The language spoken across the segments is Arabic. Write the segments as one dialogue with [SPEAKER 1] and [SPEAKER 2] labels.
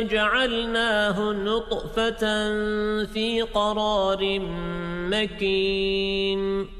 [SPEAKER 1] جعلناه نطفة في قرار مكين.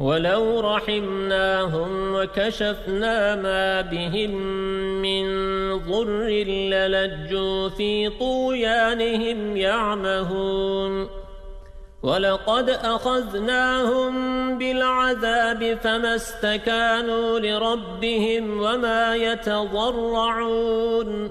[SPEAKER 1] وَلَوْ رَحِمْنَاهُمْ وَكَشَفْنَا مَا بِهِمْ مِنْ ضُرٍّ لَلَجُّوا فِي طُغْيَانِهِمْ يَعْمَهُونَ. وَلَقَدْ أَخَذْنَاهُمْ بِالْعَذَابِ فَمَا اسْتَكَانُوا لِرَبِّهِمْ وَمَا يَتَضَرَّعُونَ.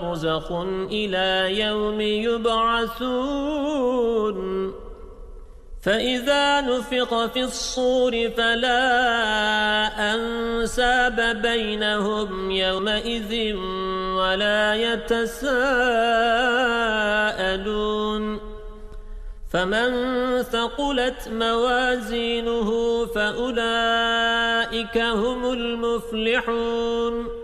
[SPEAKER 1] برزخ إلى يوم يبعثون. فإذا نفق في الصور فلا أنساب بينهم يومئذ ولا يتساءلون. فمن ثقلت موازينه فأولئك هم المفلحون.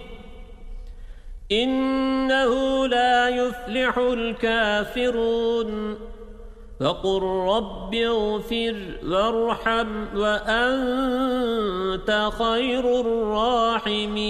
[SPEAKER 1] إنه لا يفلح الكافرون. فقل رب اغفر وارحم وأنت خير الراحمين.